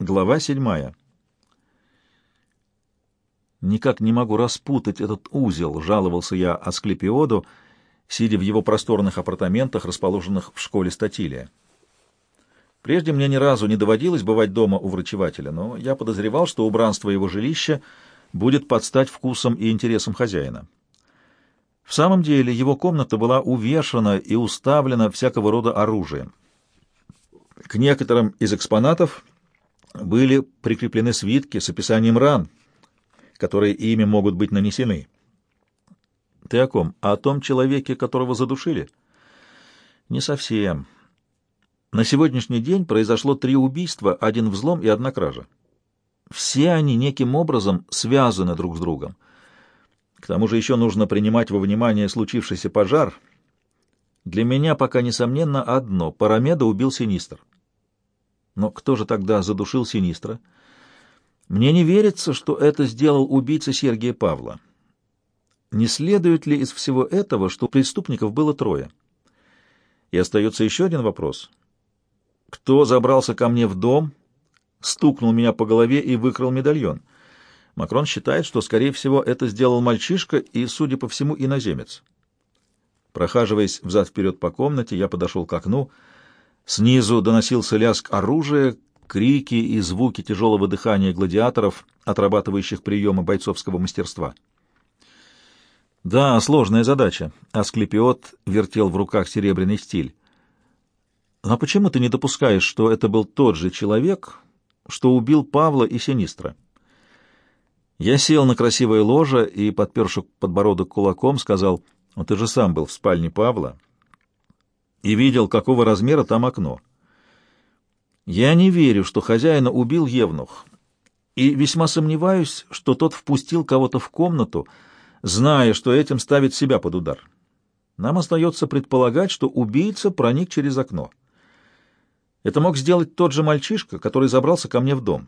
Глава седьмая. «Никак не могу распутать этот узел», — жаловался я Асклепиоду, сидя в его просторных апартаментах, расположенных в школе Статилия. Прежде мне ни разу не доводилось бывать дома у врачевателя, но я подозревал, что убранство его жилища будет подстать вкусом и интересам хозяина. В самом деле его комната была увешана и уставлена всякого рода оружием. К некоторым из экспонатов были прикреплены свитки с описанием ран, которые ими могут быть нанесены. Ты о ком? О том человеке, которого задушили? Не совсем. На сегодняшний день произошло три убийства, один взлом и одна кража. Все они неким образом связаны друг с другом. К тому же еще нужно принимать во внимание случившийся пожар. Для меня пока несомненно одно — Парамеда убил Синистр. Но кто же тогда задушил Синистра? Мне не верится, что это сделал убийца Сергия Павла. Не следует ли из всего этого, что преступников было трое? И остается еще один вопрос. Кто забрался ко мне в дом, стукнул меня по голове и выкрал медальон? Макрон считает, что, скорее всего, это сделал мальчишка и, судя по всему, иноземец. Прохаживаясь взад-вперед по комнате, я подошел к окну — Снизу доносился лязг оружия, крики и звуки тяжелого дыхания гладиаторов, отрабатывающих приемы бойцовского мастерства. «Да, сложная задача», — Асклепиот вертел в руках серебряный стиль. «Но почему ты не допускаешь, что это был тот же человек, что убил Павла и Синистра?» Я сел на красивое ложе и, подперши подбородок кулаком, сказал, «Ну, «Ты же сам был в спальне Павла и видел, какого размера там окно. Я не верю, что хозяина убил Евнух, и весьма сомневаюсь, что тот впустил кого-то в комнату, зная, что этим ставит себя под удар. Нам остается предполагать, что убийца проник через окно. Это мог сделать тот же мальчишка, который забрался ко мне в дом.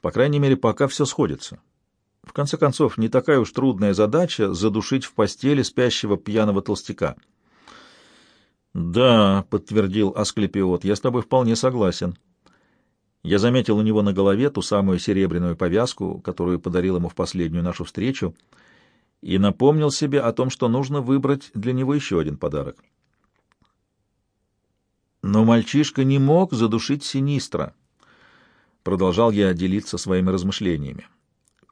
По крайней мере, пока все сходится. В конце концов, не такая уж трудная задача задушить в постели спящего пьяного толстяка. «Да», — подтвердил Асклепиот, — «я с тобой вполне согласен». Я заметил у него на голове ту самую серебряную повязку, которую подарил ему в последнюю нашу встречу, и напомнил себе о том, что нужно выбрать для него еще один подарок. Но мальчишка не мог задушить Синистра. Продолжал я делиться своими размышлениями.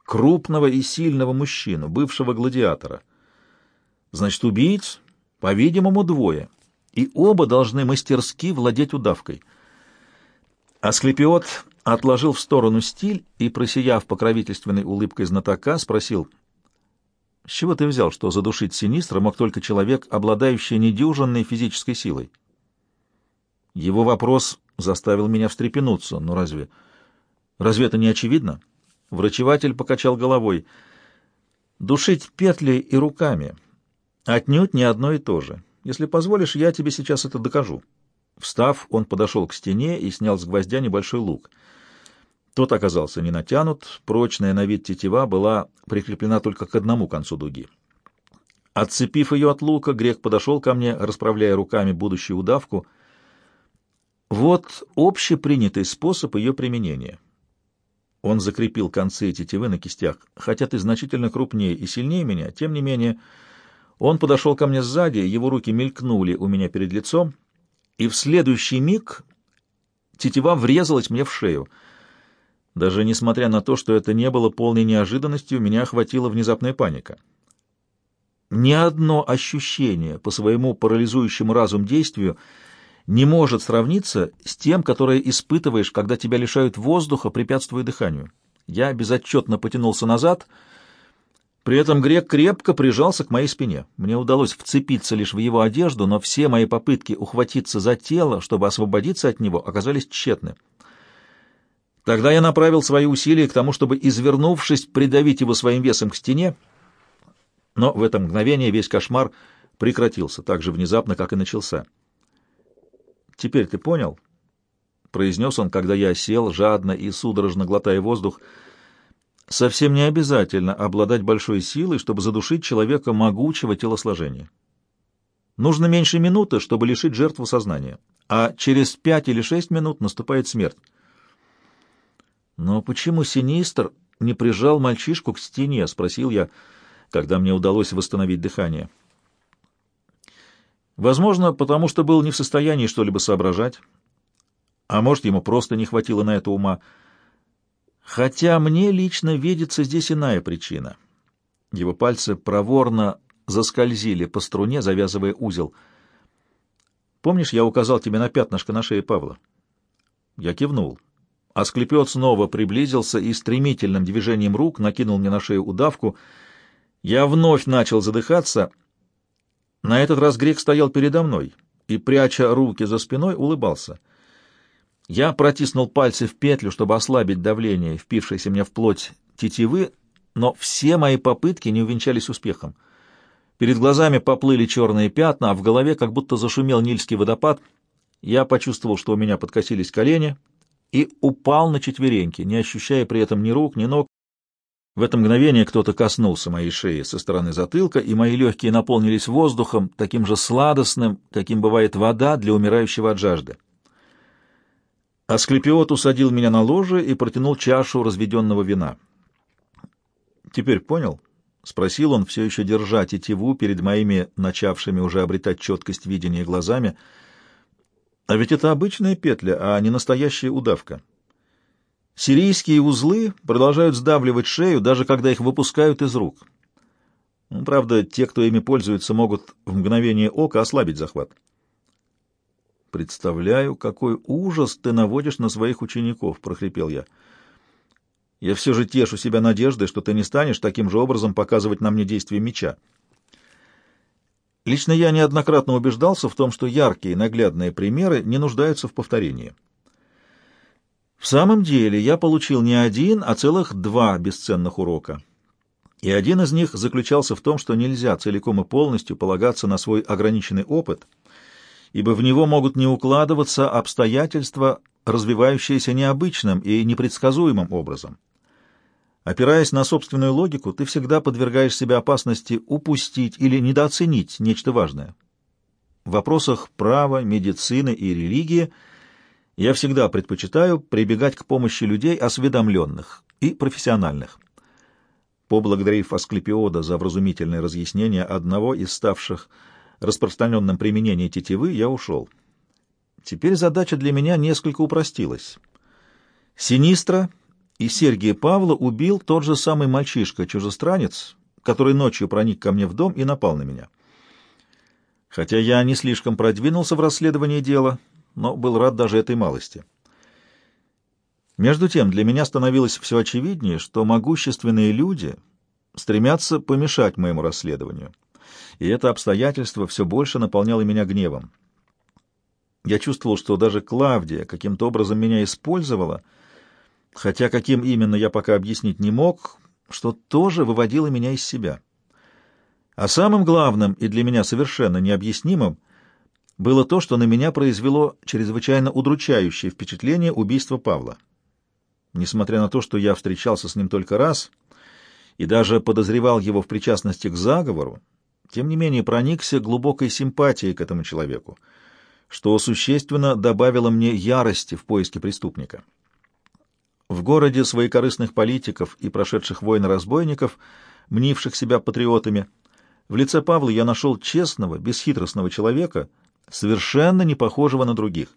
Крупного и сильного мужчину, бывшего гладиатора. Значит, убийц, по-видимому, двое — и оба должны мастерски владеть удавкой. Асклепиот отложил в сторону стиль и, просияв покровительственной улыбкой знатока, спросил, «С чего ты взял, что задушить Синистра мог только человек, обладающий недюжинной физической силой?» Его вопрос заставил меня встрепенуться. Но разве... Разве это не очевидно? Врачеватель покачал головой. «Душить петлей и руками отнюдь не одно и то же. Если позволишь, я тебе сейчас это докажу». Встав, он подошел к стене и снял с гвоздя небольшой лук. Тот оказался не натянут, прочная на вид тетива была прикреплена только к одному концу дуги. Отцепив ее от лука, грек подошел ко мне, расправляя руками будущую удавку. Вот общепринятый способ ее применения. Он закрепил концы тетивы на кистях. Хотя ты значительно крупнее и сильнее меня, тем не менее он подошел ко мне сзади, его руки мелькнули у меня перед лицом, и в следующий миг тетива врезалась мне в шею. Даже несмотря на то, что это не было полной неожиданностью, меня охватила внезапная паника. Ни одно ощущение по своему парализующему разум действию не может сравниться с тем, которое испытываешь, когда тебя лишают воздуха, препятствуя дыханию. Я безотчетно потянулся назад — при этом грек крепко прижался к моей спине. Мне удалось вцепиться лишь в его одежду, но все мои попытки ухватиться за тело, чтобы освободиться от него, оказались тщетны. Тогда я направил свои усилия к тому, чтобы, извернувшись, придавить его своим весом к стене, но в это мгновение весь кошмар прекратился так же внезапно, как и начался. «Теперь ты понял?» — произнес он, когда я сел, жадно и судорожно глотая воздух — Совсем не обязательно обладать большой силой, чтобы задушить человека могучего телосложения. Нужно меньше минуты, чтобы лишить жертву сознания, а через пять или шесть минут наступает смерть. «Но почему Синистр не прижал мальчишку к стене?» — спросил я, когда мне удалось восстановить дыхание. Возможно, потому что был не в состоянии что-либо соображать. А может, ему просто не хватило на это ума. Хотя мне лично видится здесь иная причина. Его пальцы проворно заскользили по струне, завязывая узел. «Помнишь, я указал тебе на пятнышко на шее Павла?» Я кивнул. Асклепиот снова приблизился и стремительным движением рук накинул мне на шею удавку. Я вновь начал задыхаться. На этот раз грек стоял передо мной и, пряча руки за спиной, улыбался. Я протиснул пальцы в петлю, чтобы ослабить давление, впившееся мне в плоть тетивы, но все мои попытки не увенчались успехом. Перед глазами поплыли черные пятна, а в голове как будто зашумел Нильский водопад. Я почувствовал, что у меня подкосились колени, и упал на четвереньки, не ощущая при этом ни рук, ни ног. В это мгновение кто-то коснулся моей шеи со стороны затылка, и мои легкие наполнились воздухом, таким же сладостным, каким бывает вода для умирающего от жажды. Асклепиот усадил меня на ложе и протянул чашу разведенного вина. «Теперь понял?» — спросил он, все еще держа тетиву перед моими начавшими уже обретать четкость видения глазами. «А ведь это обычная петля, а не настоящая удавка. Сирийские узлы продолжают сдавливать шею, даже когда их выпускают из рук. Ну, правда, те, кто ими пользуется, могут в мгновение ока ослабить захват». «Представляю, какой ужас ты наводишь на своих учеников», — прохрипел я. «Я все же тешу себя надеждой, что ты не станешь таким же образом показывать на мне действие меча». Лично я неоднократно убеждался в том, что яркие наглядные примеры не нуждаются в повторении. В самом деле я получил не один, а целых два бесценных урока. И один из них заключался в том, что нельзя целиком и полностью полагаться на свой ограниченный опыт — ибо в него могут не укладываться обстоятельства, развивающиеся необычным и непредсказуемым образом. Опираясь на собственную логику, ты всегда подвергаешь себя опасности упустить или недооценить нечто важное. В вопросах права, медицины и религии я всегда предпочитаю прибегать к помощи людей осведомленных и профессиональных. Поблагодарив Асклепиода за вразумительное разъяснение одного из ставших распространенном применении тетивы, я ушел. Теперь задача для меня несколько упростилась. Синистра и Сергия Павла убил тот же самый мальчишка-чужестранец, который ночью проник ко мне в дом и напал на меня. Хотя я не слишком продвинулся в расследовании дела, но был рад даже этой малости. Между тем, для меня становилось все очевиднее, что могущественные люди стремятся помешать моему расследованию и это обстоятельство все больше наполняло меня гневом. Я чувствовал, что даже Клавдия каким-то образом меня использовала, хотя каким именно я пока объяснить не мог, что тоже выводило меня из себя. А самым главным и для меня совершенно необъяснимым было то, что на меня произвело чрезвычайно удручающее впечатление убийства Павла. Несмотря на то, что я встречался с ним только раз и даже подозревал его в причастности к заговору, тем не менее проникся глубокой симпатией к этому человеку, что существенно добавило мне ярости в поиске преступника. В городе своекорыстных политиков и прошедших войн разбойников, мнивших себя патриотами, в лице Павла я нашел честного, бесхитростного человека, совершенно не похожего на других.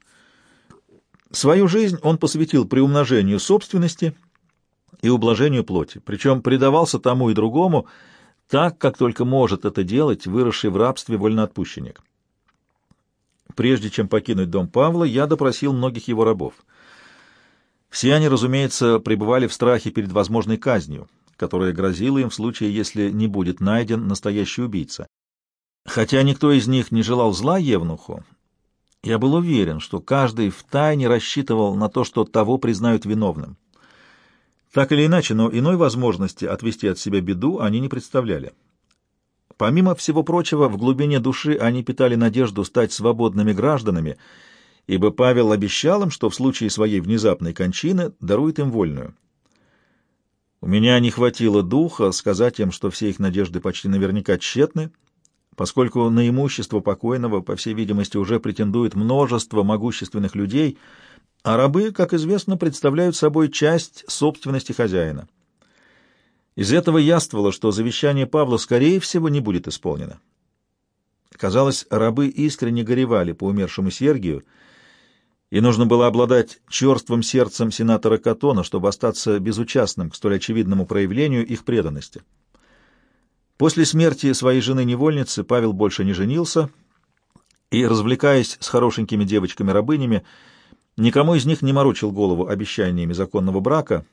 Свою жизнь он посвятил приумножению собственности и ублажению плоти, причем предавался тому и другому, так, как только может это делать выросший в рабстве вольноотпущенник. Прежде чем покинуть дом Павла, я допросил многих его рабов. Все они, разумеется, пребывали в страхе перед возможной казнью, которая грозила им в случае, если не будет найден настоящий убийца. Хотя никто из них не желал зла Евнуху, я был уверен, что каждый втайне рассчитывал на то, что того признают виновным. Так или иначе, но иной возможности отвести от себя беду они не представляли. Помимо всего прочего, в глубине души они питали надежду стать свободными гражданами, ибо Павел обещал им, что в случае своей внезапной кончины дарует им вольную. У меня не хватило духа сказать им, что все их надежды почти наверняка тщетны, поскольку на имущество покойного, по всей видимости, уже претендует множество могущественных людей — а рабы, как известно, представляют собой часть собственности хозяина. Из этого яствовало, что завещание Павла, скорее всего, не будет исполнено. Казалось, рабы искренне горевали по умершему Сергию, и нужно было обладать черствым сердцем сенатора Катона, чтобы остаться безучастным к столь очевидному проявлению их преданности. После смерти своей жены-невольницы Павел больше не женился и, развлекаясь с хорошенькими девочками-рабынями, никому из них не морочил голову обещаниями законного брака,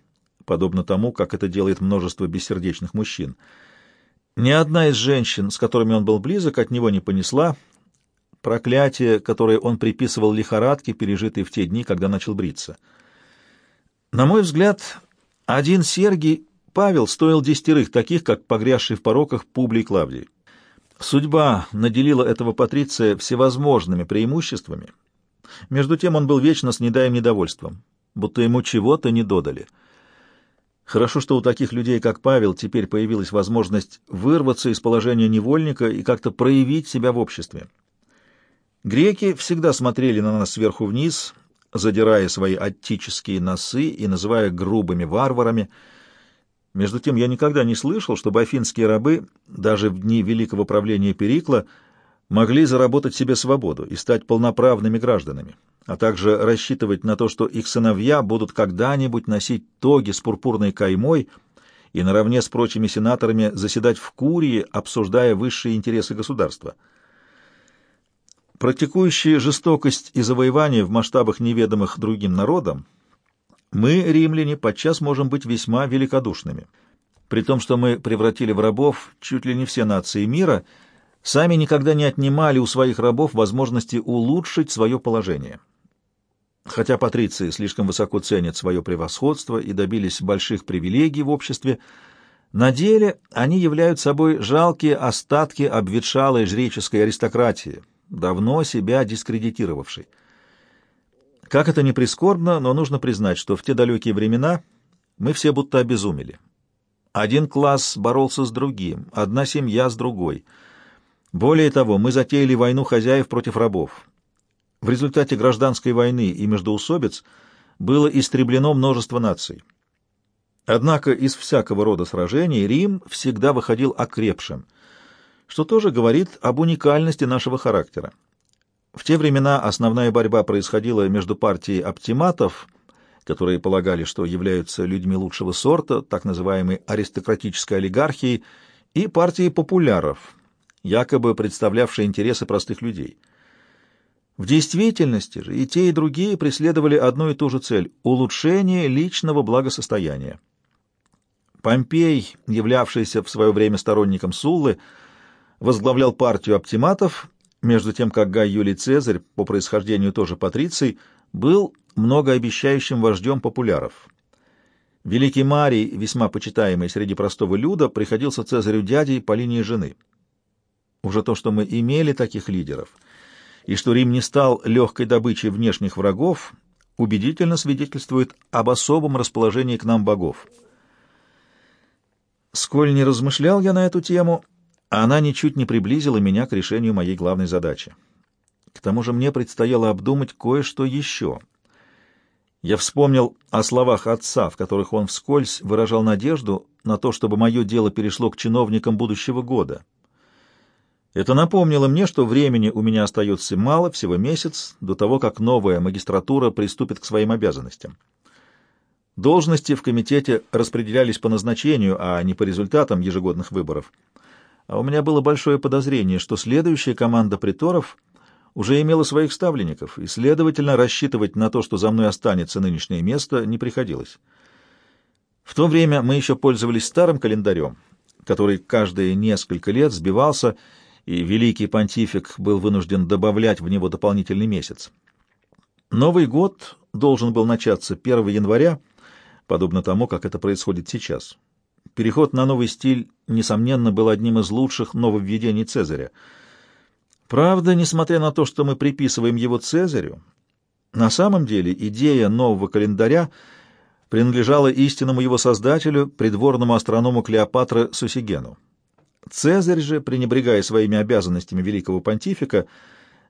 подобно тому, как это делает множество бессердечных мужчин. Ни одна из женщин, с которыми он был близок, от него не понесла, проклятие, которое он приписывал лихорадке, пережитой в те дни, когда начал бриться. На мой взгляд, один Сергий Павел стоил десятерых таких, как погрязший в пороках Публий Клавдий. Судьба наделила этого патриция всевозможными преимуществами. Между тем он был вечно с недаем недовольством, будто ему чего-то не додали. Хорошо, что у таких людей, как Павел, теперь появилась возможность вырваться из положения невольника и как-то проявить себя в обществе. Греки всегда смотрели на нас сверху вниз, задирая свои аттические носы и называя грубыми варварами. Между тем, я никогда не слышал, чтобы афинские рабы, даже в дни великого правления Перикла, могли заработать себе свободу и стать полноправными гражданами, а также рассчитывать на то, что их сыновья будут когда-нибудь носить тоги с пурпурной каймой и наравне с прочими сенаторами заседать в Курии, обсуждая высшие интересы государства. Практикующие жестокость и завоевание в масштабах неведомых другим народам, мы, римляне, подчас можем быть весьма великодушными. При том, что мы превратили в рабов чуть ли не все нации мира, сами никогда не отнимали у своих рабов возможности улучшить свое положение. Хотя патриции слишком высоко ценят свое превосходство и добились больших привилегий в обществе, на деле они являются собой жалкие остатки обветшалой жреческой аристократии – давно себя дискредитировавший. Как это ни прискорбно, но нужно признать, что в те далекие времена мы все будто обезумели. Один класс боролся с другим, одна семья с другой. Более того, мы затеяли войну хозяев против рабов. В результате гражданской войны и междоусобиц было истреблено множество наций. Однако из всякого рода сражений Рим всегда выходил окрепшим — что тоже говорит об уникальности нашего характера. В те времена основная борьба происходила между партией оптиматов, которые полагали, что являются людьми лучшего сорта, так называемой аристократической олигархией, и партией популяров, якобы представлявшей интересы простых людей. В действительности же и те, и другие преследовали одну и ту же цель — улучшение личного благосостояния. Помпей, являвшийся в свое время сторонником Суллы, возглавлял партию оптиматов, между тем как Гай Юлий Цезарь, по происхождению тоже патриций, был многообещающим вождем популяров. Великий Марий, весьма почитаемый среди простого люда, приходился Цезарю дядей по линии жены. Уже то, что мы имели таких лидеров, и что Рим не стал легкой добычей внешних врагов, убедительно свидетельствует об особом расположении к нам богов. Сколь не размышлял я на эту тему, она ничуть не приблизила меня к решению моей главной задачи. К тому же мне предстояло обдумать кое-что еще. Я вспомнил о словах отца, в которых он вскользь выражал надежду на то, чтобы мое дело перешло к чиновникам будущего года. Это напомнило мне, что времени у меня остается мало, всего месяц, до того, как новая магистратура приступит к своим обязанностям. Должности в комитете распределялись по назначению, а не по результатам ежегодных выборов — а у меня было большое подозрение, что следующая команда приторов уже имела своих ставленников, и, следовательно, рассчитывать на то, что за мной останется нынешнее место, не приходилось. В то время мы еще пользовались старым календарем, который каждые несколько лет сбивался, и великий понтифик был вынужден добавлять в него дополнительный месяц. Новый год должен был начаться 1 января, подобно тому, как это происходит сейчас. Переход на новый стиль, несомненно, был одним из лучших нововведений Цезаря. Правда, несмотря на то, что мы приписываем его Цезарю, на самом деле идея нового календаря принадлежала истинному его создателю, придворному астроному Клеопатра Сусигену. Цезарь же, пренебрегая своими обязанностями великого понтифика,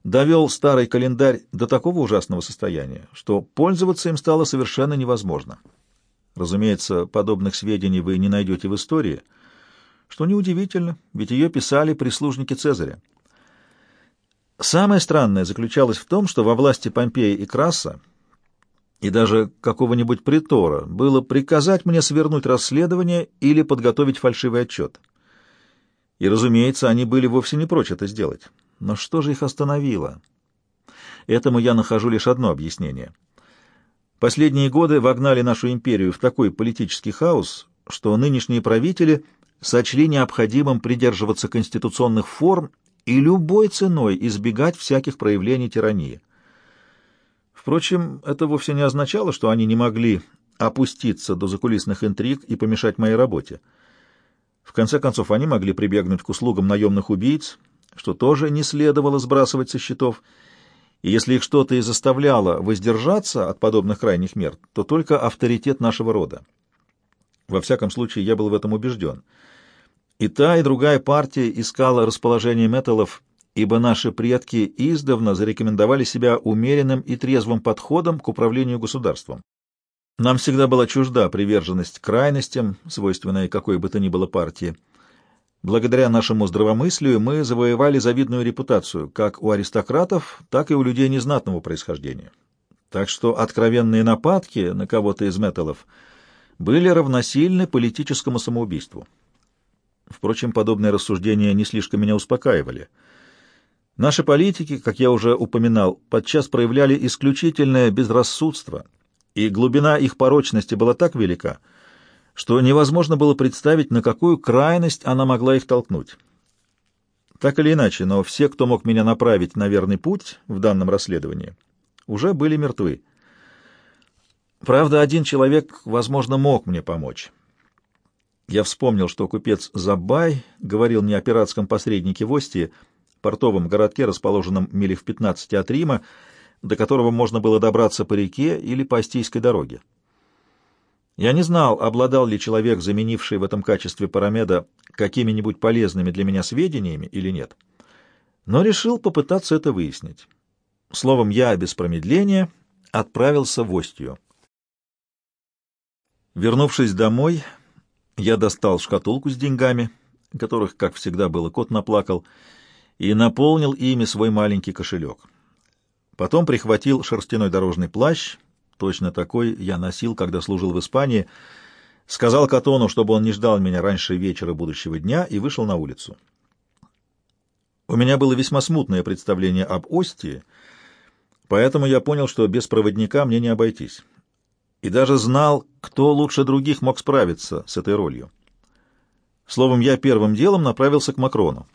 довел старый календарь до такого ужасного состояния, что пользоваться им стало совершенно невозможно. Разумеется, подобных сведений вы не найдете в истории, что неудивительно, ведь ее писали прислужники Цезаря. Самое странное заключалось в том, что во власти Помпея и Краса и даже какого-нибудь притора было приказать мне свернуть расследование или подготовить фальшивый отчет. И, разумеется, они были вовсе не прочь это сделать. Но что же их остановило? Этому я нахожу лишь одно объяснение. Последние годы вогнали нашу империю в такой политический хаос, что нынешние правители сочли необходимым придерживаться конституционных форм и любой ценой избегать всяких проявлений тирании. Впрочем, это вовсе не означало, что они не могли опуститься до закулисных интриг и помешать моей работе. В конце концов, они могли прибегнуть к услугам наемных убийц, что тоже не следовало сбрасывать со счетов, и если их что-то и заставляло воздержаться от подобных крайних мер, то только авторитет нашего рода. Во всяком случае, я был в этом убежден. И та, и другая партия искала расположение металлов, ибо наши предки издавна зарекомендовали себя умеренным и трезвым подходом к управлению государством. Нам всегда была чужда приверженность крайностям, свойственная какой бы то ни было партии. Благодаря нашему здравомыслию мы завоевали завидную репутацию как у аристократов, так и у людей незнатного происхождения. Так что откровенные нападки на кого-то из металлов были равносильны политическому самоубийству. Впрочем, подобные рассуждения не слишком меня успокаивали. Наши политики, как я уже упоминал, подчас проявляли исключительное безрассудство — и глубина их порочности была так велика, что невозможно было представить, на какую крайность она могла их толкнуть. Так или иначе, но все, кто мог меня направить на верный путь в данном расследовании, уже были мертвы. Правда, один человек, возможно, мог мне помочь. Я вспомнил, что купец Забай говорил мне о пиратском посреднике в Остии, портовом городке, расположенном мили в 15 от Рима, до которого можно было добраться по реке или по Остийской дороге. Я не знал, обладал ли человек, заменивший в этом качестве Парамеда, какими-нибудь полезными для меня сведениями или нет, но решил попытаться это выяснить. Словом, я без промедления отправился в Остию. Вернувшись домой, я достал шкатулку с деньгами, которых, как всегда, было кот наплакал, и наполнил ими свой маленький кошелек. Потом прихватил шерстяной дорожный плащ, точно такой я носил, когда служил в Испании, сказал Катону, чтобы он не ждал меня раньше вечера будущего дня, и вышел на улицу. У меня было весьма смутное представление об Остии, поэтому я понял, что без проводника мне не обойтись. И даже знал, кто лучше других мог справиться с этой ролью. Словом, я первым делом направился к Макрону.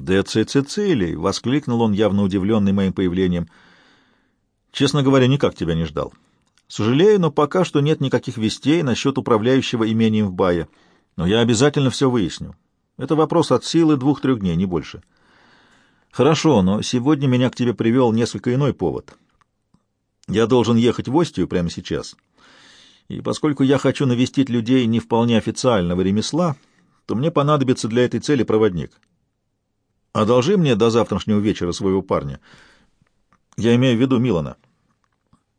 «Деци Цицилий!» — воскликнул он, явно удивленный моим появлением. «Честно говоря, никак тебя не ждал. Сожалею, но пока что нет никаких вестей насчет управляющего имением в Бае. Но я обязательно все выясню. Это вопрос от силы двух-трех дней, не больше». «Хорошо, но сегодня меня к тебе привел несколько иной повод. Я должен ехать в Остию прямо сейчас. И поскольку я хочу навестить людей не вполне официального ремесла, то мне понадобится для этой цели проводник». Одолжи мне до завтрашнего вечера своего парня. Я имею в виду Милана.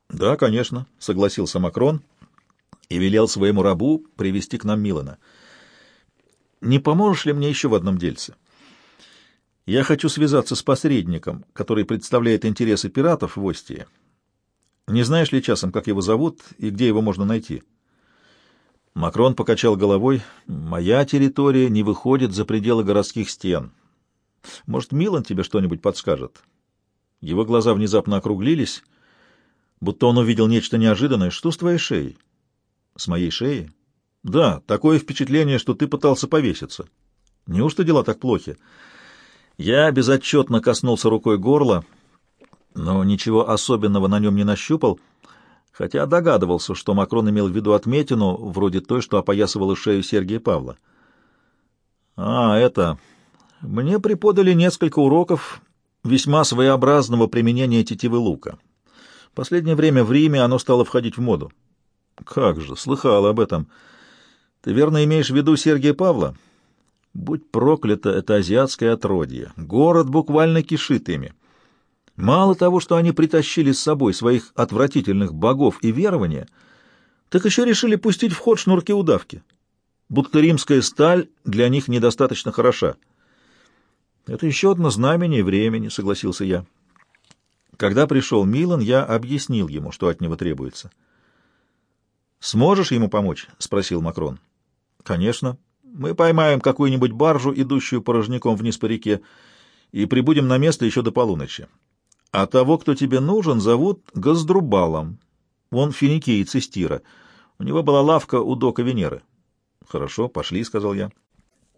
Да, конечно, согласился Макрон и велел своему рабу привести к нам Милана. Не поможешь ли мне еще в одном дельце? Я хочу связаться с посредником, который представляет интересы пиратов в Остии. Не знаешь ли часом, как его зовут и где его можно найти? Макрон покачал головой. Моя территория не выходит за пределы городских стен. Может, Милан тебе что-нибудь подскажет?» Его глаза внезапно округлились, будто он увидел нечто неожиданное. «Что с твоей шеей?» «С моей шеей?» «Да, такое впечатление, что ты пытался повеситься. Неужто дела так плохи?» Я безотчетно коснулся рукой горла, но ничего особенного на нем не нащупал, хотя догадывался, что Макрон имел в виду отметину, вроде той, что опоясывала шею Сергия Павла. «А, это...» Мне преподали несколько уроков весьма своеобразного применения тетивы лука. Последнее время в Риме оно стало входить в моду. Как же, слыхал об этом. Ты верно имеешь в виду Сергия Павла? Будь проклято это азиатское отродье. Город буквально кишит ими. Мало того, что они притащили с собой своих отвратительных богов и верования, так еще решили пустить в ход шнурки-удавки, будто римская сталь для них недостаточно хороша. Это еще одно знамение времени, согласился я. Когда пришел Милан, я объяснил ему, что от него требуется. «Сможешь ему помочь?» — спросил Макрон. «Конечно. Мы поймаем какую-нибудь баржу, идущую порожняком вниз по реке, и прибудем на место еще до полуночи. А того, кто тебе нужен, зовут Газдрубалом. Он финикиец из Тира. У него была лавка у дока Венеры». «Хорошо, пошли», — сказал я.